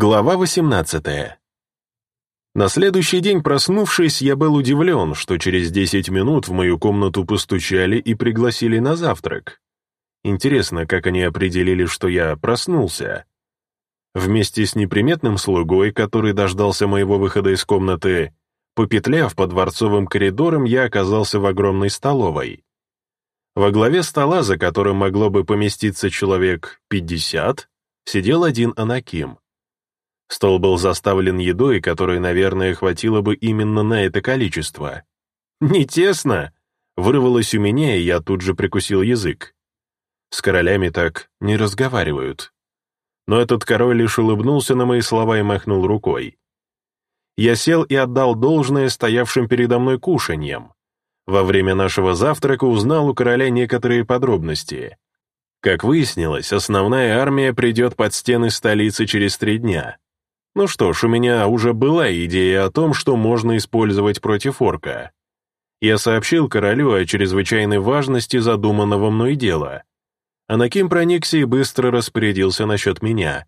Глава 18. На следующий день, проснувшись, я был удивлен, что через 10 минут в мою комнату постучали и пригласили на завтрак. Интересно, как они определили, что я проснулся. Вместе с неприметным слугой, который дождался моего выхода из комнаты, попетляв по дворцовым коридорам, я оказался в огромной столовой. Во главе стола, за которым могло бы поместиться человек 50, сидел один Анаким. Стол был заставлен едой, которой, наверное, хватило бы именно на это количество. «Не тесно!» — вырвалось у меня, и я тут же прикусил язык. С королями так не разговаривают. Но этот король лишь улыбнулся на мои слова и махнул рукой. Я сел и отдал должное стоявшим передо мной кушаньям. Во время нашего завтрака узнал у короля некоторые подробности. Как выяснилось, основная армия придет под стены столицы через три дня. Ну что ж, у меня уже была идея о том, что можно использовать против орка. Я сообщил королю о чрезвычайной важности задуманного мной дела. Анаким проникся и быстро распорядился насчет меня.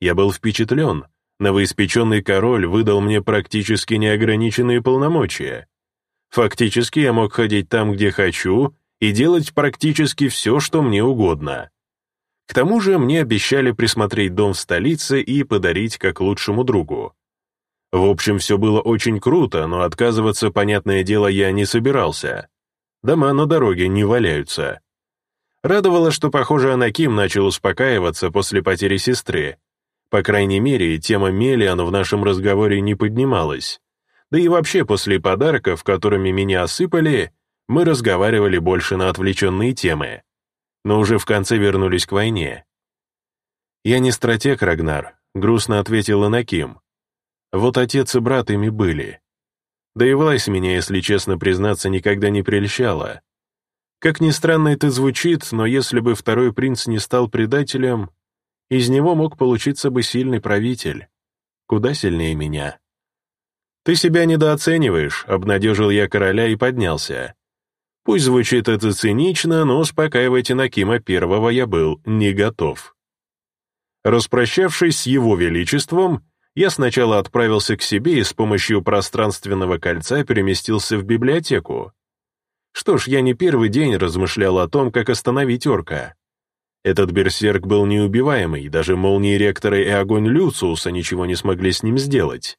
Я был впечатлен. Новоиспеченный король выдал мне практически неограниченные полномочия. Фактически я мог ходить там, где хочу, и делать практически все, что мне угодно. К тому же мне обещали присмотреть дом в столице и подарить как лучшему другу. В общем, все было очень круто, но отказываться, понятное дело, я не собирался. Дома на дороге не валяются. Радовало, что, похоже, Анаким начал успокаиваться после потери сестры. По крайней мере, тема Мелиан в нашем разговоре не поднималась. Да и вообще после подарков, которыми меня осыпали, мы разговаривали больше на отвлеченные темы но уже в конце вернулись к войне. «Я не стратег, Рагнар», — грустно ответил Анаким. «Вот отец и брат ими были. Да и власть меня, если честно признаться, никогда не прельщала. Как ни странно это звучит, но если бы второй принц не стал предателем, из него мог получиться бы сильный правитель, куда сильнее меня». «Ты себя недооцениваешь», — обнадежил я короля и поднялся. Пусть звучит это цинично, но успокаивать Инакима Первого я был не готов. Распрощавшись с его величеством, я сначала отправился к себе и с помощью пространственного кольца переместился в библиотеку. Что ж, я не первый день размышлял о том, как остановить орка. Этот берсерк был неубиваемый, даже молнии ректора и огонь Люциуса ничего не смогли с ним сделать.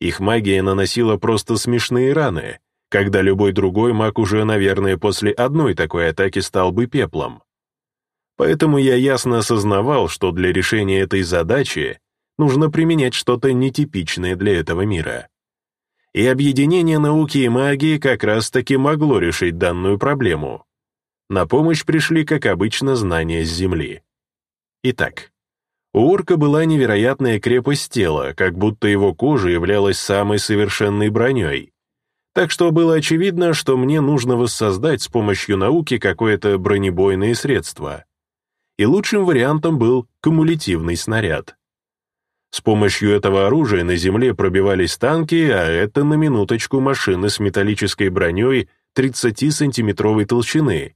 Их магия наносила просто смешные раны, когда любой другой маг уже, наверное, после одной такой атаки стал бы пеплом. Поэтому я ясно осознавал, что для решения этой задачи нужно применять что-то нетипичное для этого мира. И объединение науки и магии как раз-таки могло решить данную проблему. На помощь пришли, как обычно, знания с Земли. Итак, у орка была невероятная крепость тела, как будто его кожа являлась самой совершенной броней, так что было очевидно, что мне нужно воссоздать с помощью науки какое-то бронебойное средство. И лучшим вариантом был кумулятивный снаряд. С помощью этого оружия на земле пробивались танки, а это на минуточку машины с металлической броней 30-сантиметровой толщины.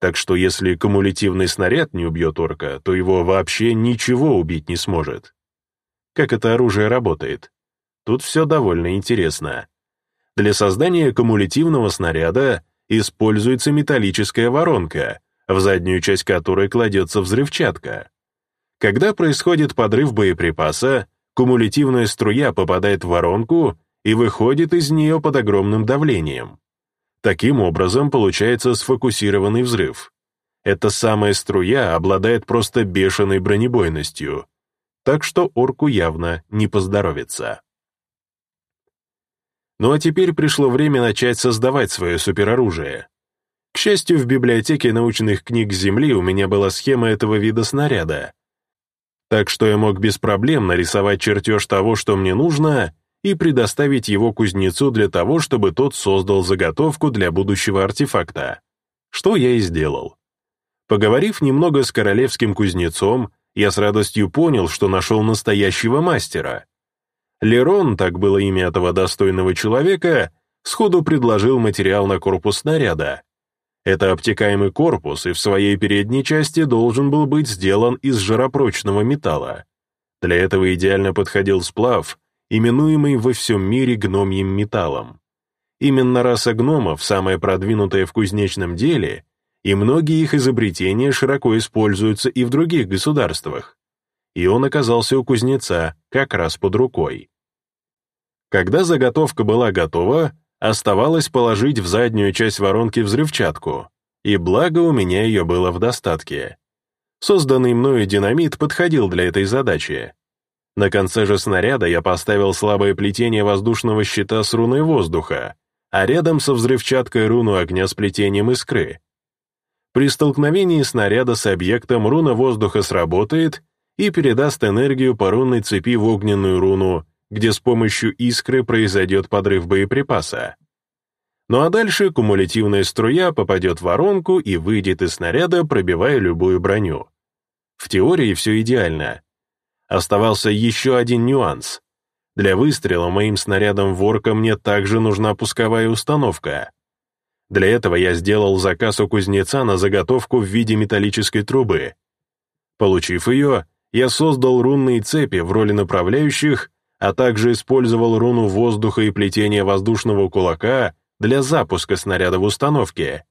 Так что если кумулятивный снаряд не убьет орка, то его вообще ничего убить не сможет. Как это оружие работает? Тут все довольно интересно. Для создания кумулятивного снаряда используется металлическая воронка, в заднюю часть которой кладется взрывчатка. Когда происходит подрыв боеприпаса, кумулятивная струя попадает в воронку и выходит из нее под огромным давлением. Таким образом получается сфокусированный взрыв. Эта самая струя обладает просто бешеной бронебойностью, так что орку явно не поздоровится. Ну а теперь пришло время начать создавать свое супероружие. К счастью, в библиотеке научных книг Земли у меня была схема этого вида снаряда. Так что я мог без проблем нарисовать чертеж того, что мне нужно, и предоставить его кузнецу для того, чтобы тот создал заготовку для будущего артефакта. Что я и сделал. Поговорив немного с королевским кузнецом, я с радостью понял, что нашел настоящего мастера — Лерон, так было имя этого достойного человека, сходу предложил материал на корпус снаряда. Это обтекаемый корпус и в своей передней части должен был быть сделан из жаропрочного металла. Для этого идеально подходил сплав, именуемый во всем мире гномьим металлом. Именно раса гномов, самая продвинутая в кузнечном деле, и многие их изобретения широко используются и в других государствах. И он оказался у кузнеца как раз под рукой. Когда заготовка была готова, оставалось положить в заднюю часть воронки взрывчатку, и благо у меня ее было в достатке. Созданный мною динамит подходил для этой задачи. На конце же снаряда я поставил слабое плетение воздушного щита с руной воздуха, а рядом со взрывчаткой руну огня с плетением искры. При столкновении снаряда с объектом руна воздуха сработает и передаст энергию по рунной цепи в огненную руну, где с помощью искры произойдет подрыв боеприпаса. Ну а дальше кумулятивная струя попадет в воронку и выйдет из снаряда, пробивая любую броню. В теории все идеально. Оставался еще один нюанс. Для выстрела моим снарядом ворка мне также нужна пусковая установка. Для этого я сделал заказ у кузнеца на заготовку в виде металлической трубы. Получив ее, я создал рунные цепи в роли направляющих, а также использовал руну воздуха и плетение воздушного кулака для запуска снаряда в установке.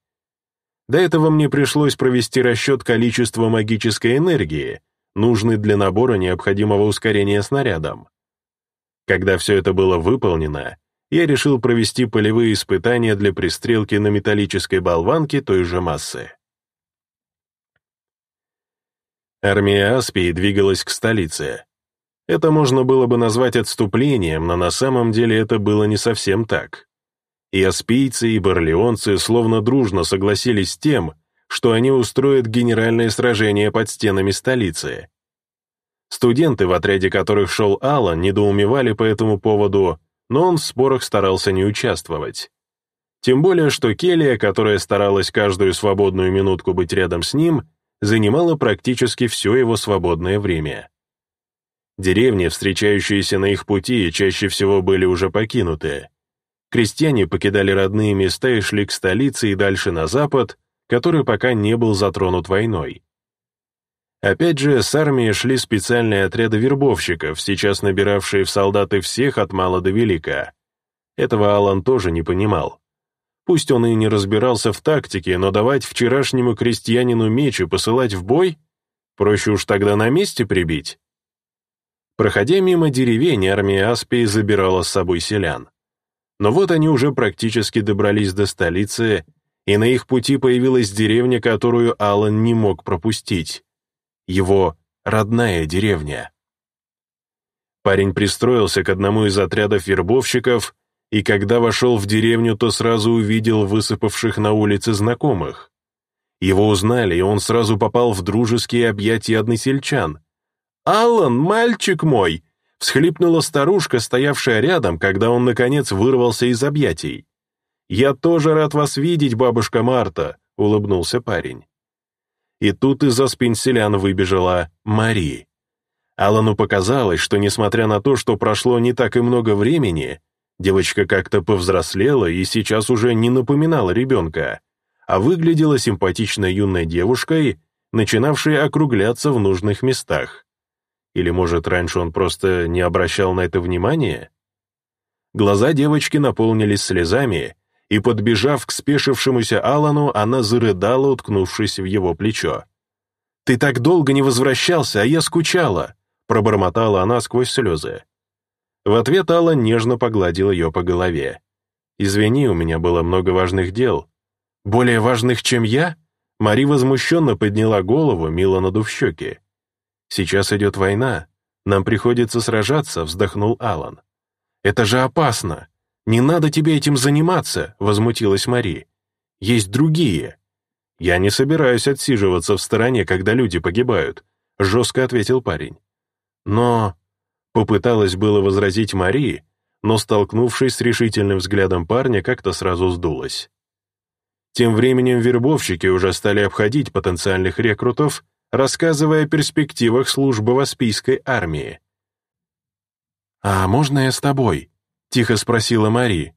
До этого мне пришлось провести расчет количества магической энергии, нужной для набора необходимого ускорения снарядом. Когда все это было выполнено, я решил провести полевые испытания для пристрелки на металлической болванке той же массы. Армия Аспии двигалась к столице. Это можно было бы назвать отступлением, но на самом деле это было не совсем так. И аспийцы, и барлеонцы словно дружно согласились с тем, что они устроят генеральное сражение под стенами столицы. Студенты, в отряде которых шел Аллан, недоумевали по этому поводу, но он в спорах старался не участвовать. Тем более, что Келия, которая старалась каждую свободную минутку быть рядом с ним, занимала практически все его свободное время. Деревни, встречающиеся на их пути, чаще всего были уже покинуты. Крестьяне покидали родные места и шли к столице и дальше на запад, который пока не был затронут войной. Опять же, с армией шли специальные отряды вербовщиков, сейчас набиравшие в солдаты всех от мала до велика. Этого Алан тоже не понимал. Пусть он и не разбирался в тактике, но давать вчерашнему крестьянину меч и посылать в бой? Проще уж тогда на месте прибить. Проходя мимо деревень, армия Аспии забирала с собой селян. Но вот они уже практически добрались до столицы, и на их пути появилась деревня, которую Алан не мог пропустить его родная деревня. Парень пристроился к одному из отрядов вербовщиков, и когда вошел в деревню, то сразу увидел высыпавших на улице знакомых. Его узнали, и он сразу попал в дружеские объятия односельчан. «Аллан, мальчик мой!» — всхлипнула старушка, стоявшая рядом, когда он, наконец, вырвался из объятий. «Я тоже рад вас видеть, бабушка Марта», — улыбнулся парень. И тут из-за спин селян выбежала Мари. Алану показалось, что несмотря на то, что прошло не так и много времени, девочка как-то повзрослела и сейчас уже не напоминала ребенка, а выглядела симпатичной юной девушкой, начинавшей округляться в нужных местах. Или, может, раньше он просто не обращал на это внимания? Глаза девочки наполнились слезами, и, подбежав к спешившемуся Алану, она зарыдала, уткнувшись в его плечо. «Ты так долго не возвращался, а я скучала», пробормотала она сквозь слезы. В ответ Алан нежно погладил ее по голове. «Извини, у меня было много важных дел». «Более важных, чем я?» Мари возмущенно подняла голову, мило надув щеки. «Сейчас идет война. Нам приходится сражаться», — вздохнул Алан. «Это же опасно. «Не надо тебе этим заниматься», — возмутилась Мари. «Есть другие». «Я не собираюсь отсиживаться в стороне, когда люди погибают», — жестко ответил парень. «Но...» — попыталась было возразить Мари, но, столкнувшись с решительным взглядом парня, как-то сразу сдулась. Тем временем вербовщики уже стали обходить потенциальных рекрутов, рассказывая о перспективах службы в Аспийской армии. «А можно я с тобой?» — тихо спросила Мари.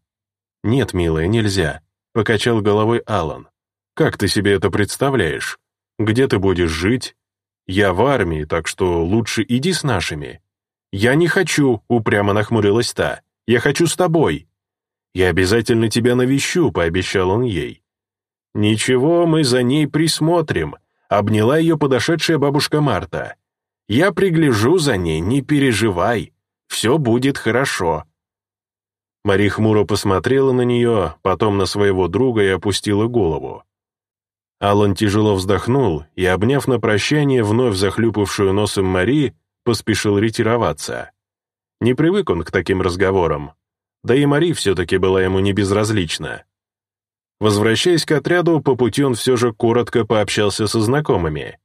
«Нет, милая, нельзя», — покачал головой Алан. «Как ты себе это представляешь? Где ты будешь жить? Я в армии, так что лучше иди с нашими». «Я не хочу», — упрямо нахмурилась та. «Я хочу с тобой». «Я обязательно тебя навещу», — пообещал он ей. «Ничего, мы за ней присмотрим», — обняла ее подошедшая бабушка Марта. «Я пригляжу за ней, не переживай. Все будет хорошо». Мари хмуро посмотрела на нее, потом на своего друга и опустила голову. Алан тяжело вздохнул и, обняв на прощание вновь захлюпавшую носом Мари, поспешил ретироваться. Не привык он к таким разговорам. Да и Мари все-таки была ему не безразлична. Возвращаясь к отряду, по пути он все же коротко пообщался со знакомыми.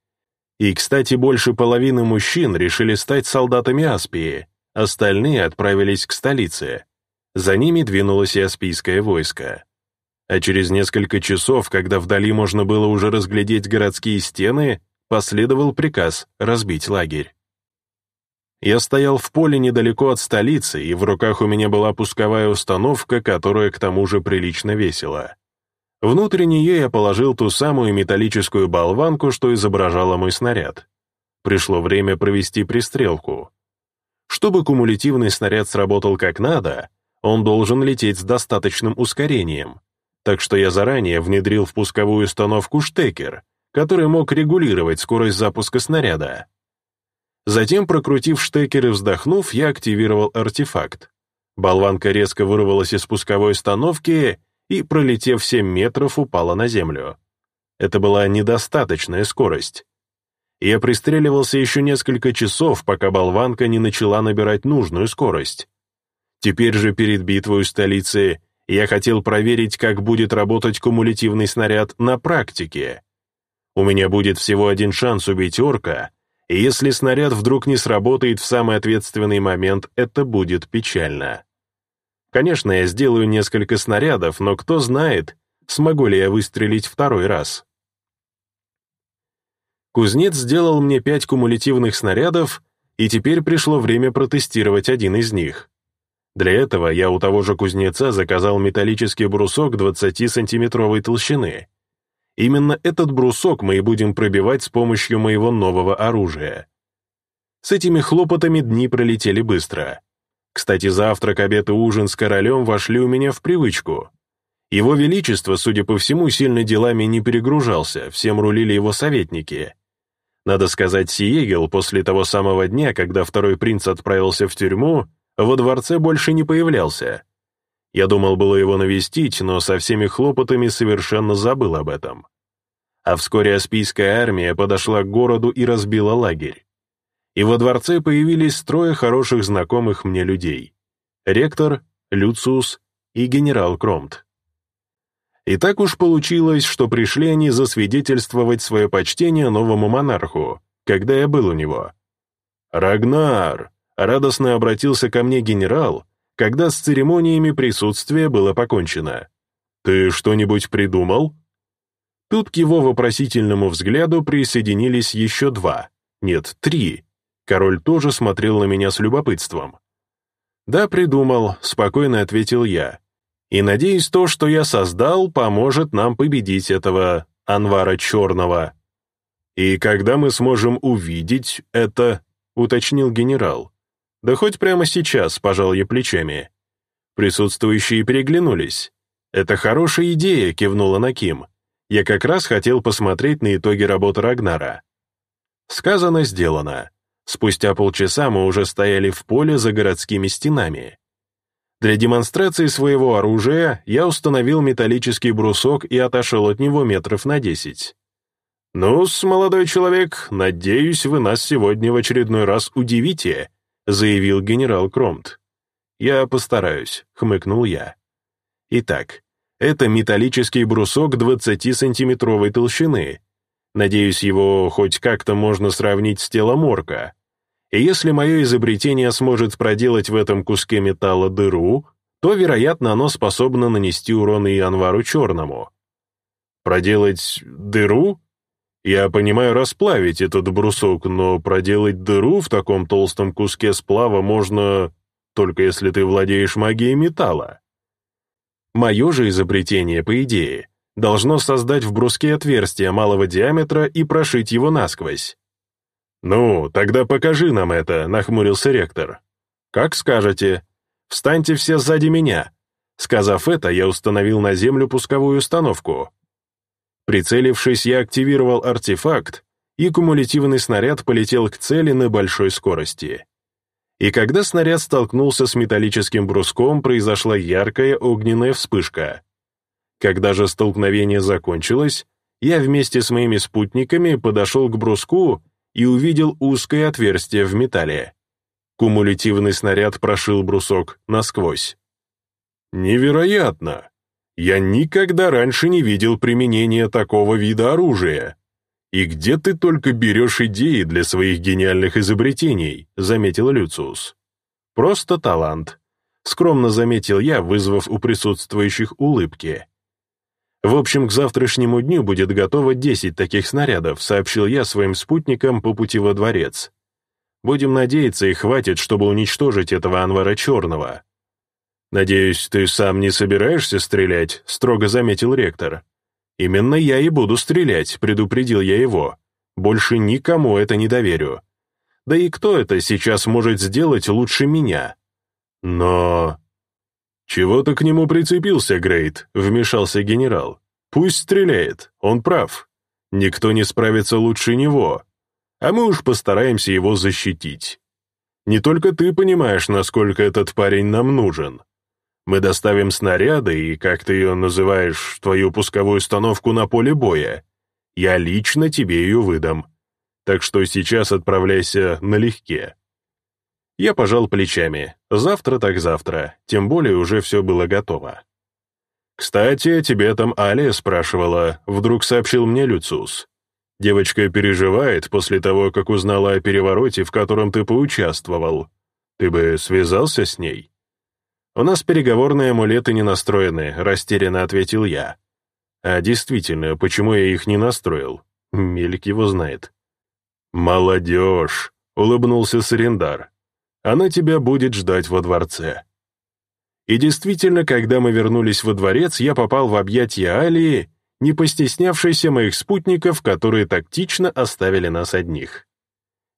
И, кстати, больше половины мужчин решили стать солдатами Аспии, остальные отправились к столице. За ними двинулось и Аспийское войско. А через несколько часов, когда вдали можно было уже разглядеть городские стены, последовал приказ разбить лагерь. Я стоял в поле недалеко от столицы, и в руках у меня была пусковая установка, которая к тому же прилично весила. Внутрь нее я положил ту самую металлическую болванку, что изображала мой снаряд. Пришло время провести пристрелку. Чтобы кумулятивный снаряд сработал как надо, он должен лететь с достаточным ускорением, так что я заранее внедрил в пусковую установку штекер, который мог регулировать скорость запуска снаряда. Затем, прокрутив штекер и вздохнув, я активировал артефакт. Болванка резко вырвалась из пусковой установки и, пролетев 7 метров, упала на землю. Это была недостаточная скорость. Я пристреливался еще несколько часов, пока болванка не начала набирать нужную скорость. Теперь же перед битвой у столицы я хотел проверить, как будет работать кумулятивный снаряд на практике. У меня будет всего один шанс убить орка, и если снаряд вдруг не сработает в самый ответственный момент, это будет печально. Конечно, я сделаю несколько снарядов, но кто знает, смогу ли я выстрелить второй раз. Кузнец сделал мне пять кумулятивных снарядов, и теперь пришло время протестировать один из них. Для этого я у того же кузнеца заказал металлический брусок 20-сантиметровой толщины. Именно этот брусок мы и будем пробивать с помощью моего нового оружия. С этими хлопотами дни пролетели быстро. Кстати, завтрак, обед и ужин с королем вошли у меня в привычку. Его Величество, судя по всему, сильно делами не перегружался, всем рулили его советники. Надо сказать, Сиегел после того самого дня, когда второй принц отправился в тюрьму, во дворце больше не появлялся. Я думал было его навестить, но со всеми хлопотами совершенно забыл об этом. А вскоре Аспийская армия подошла к городу и разбила лагерь. И во дворце появились трое хороших знакомых мне людей. Ректор, Люциус и генерал Кромт. И так уж получилось, что пришли они засвидетельствовать свое почтение новому монарху, когда я был у него. «Рагнар!» — радостно обратился ко мне генерал, когда с церемониями присутствия было покончено. «Ты что-нибудь придумал?» Тут к его вопросительному взгляду присоединились еще два, нет, три. Король тоже смотрел на меня с любопытством. «Да, придумал», — спокойно ответил я. «И надеюсь, то, что я создал, поможет нам победить этого Анвара Черного». «И когда мы сможем увидеть это?» — уточнил генерал. «Да хоть прямо сейчас», — пожал я плечами. Присутствующие переглянулись. «Это хорошая идея», — кивнула Наким. «Я как раз хотел посмотреть на итоги работы Рагнара». Сказано, сделано. Спустя полчаса мы уже стояли в поле за городскими стенами. Для демонстрации своего оружия я установил металлический брусок и отошел от него метров на десять. «Ну-с, молодой человек, надеюсь, вы нас сегодня в очередной раз удивите», заявил генерал Кромт. «Я постараюсь», — хмыкнул я. Итак, это металлический брусок 20-сантиметровой толщины. Надеюсь, его хоть как-то можно сравнить с телом орка. И если мое изобретение сможет проделать в этом куске металла дыру, то, вероятно, оно способно нанести урон и Анвару Черному. Проделать дыру? Я понимаю расплавить этот брусок, но проделать дыру в таком толстом куске сплава можно только если ты владеешь магией металла. Мое же изобретение, по идее, должно создать в бруске отверстие малого диаметра и прошить его насквозь. «Ну, тогда покажи нам это», — нахмурился ректор. «Как скажете. Встаньте все сзади меня». Сказав это, я установил на землю пусковую установку. Прицелившись, я активировал артефакт, и кумулятивный снаряд полетел к цели на большой скорости. И когда снаряд столкнулся с металлическим бруском, произошла яркая огненная вспышка. Когда же столкновение закончилось, я вместе с моими спутниками подошел к бруску и увидел узкое отверстие в металле. Кумулятивный снаряд прошил брусок насквозь. «Невероятно! Я никогда раньше не видел применения такого вида оружия. И где ты только берешь идеи для своих гениальных изобретений?» — заметил Люциус. «Просто талант», — скромно заметил я, вызвав у присутствующих улыбки. В общем, к завтрашнему дню будет готово 10 таких снарядов, сообщил я своим спутникам по пути во дворец. Будем надеяться, и хватит, чтобы уничтожить этого Анвара Черного. «Надеюсь, ты сам не собираешься стрелять?» — строго заметил ректор. «Именно я и буду стрелять», — предупредил я его. «Больше никому это не доверю. Да и кто это сейчас может сделать лучше меня?» «Но...» «Чего ты к нему прицепился, Грейт?» — вмешался генерал. «Пусть стреляет, он прав. Никто не справится лучше него. А мы уж постараемся его защитить. Не только ты понимаешь, насколько этот парень нам нужен. Мы доставим снаряды и, как ты ее называешь, твою пусковую установку на поле боя. Я лично тебе ее выдам. Так что сейчас отправляйся налегке». Я пожал плечами. Завтра так завтра, тем более уже все было готово. «Кстати, тебе там Алия спрашивала», — вдруг сообщил мне Люциус. «Девочка переживает после того, как узнала о перевороте, в котором ты поучаствовал. Ты бы связался с ней?» «У нас переговорные амулеты не настроены», — растерянно ответил я. «А действительно, почему я их не настроил? Мелик его знает». «Молодежь», — улыбнулся Сарендар. Она тебя будет ждать во дворце». И действительно, когда мы вернулись во дворец, я попал в объятия Алии, не постеснявшейся моих спутников, которые тактично оставили нас одних.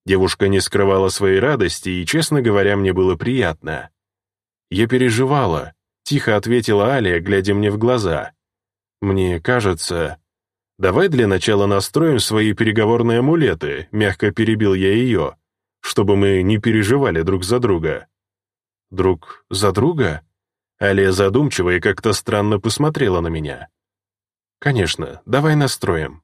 Девушка не скрывала своей радости, и, честно говоря, мне было приятно. «Я переживала», — тихо ответила Алия, глядя мне в глаза. «Мне кажется...» «Давай для начала настроим свои переговорные амулеты», — мягко перебил я ее чтобы мы не переживали друг за друга». «Друг за друга?» Алия задумчиво и как-то странно посмотрела на меня. «Конечно, давай настроим».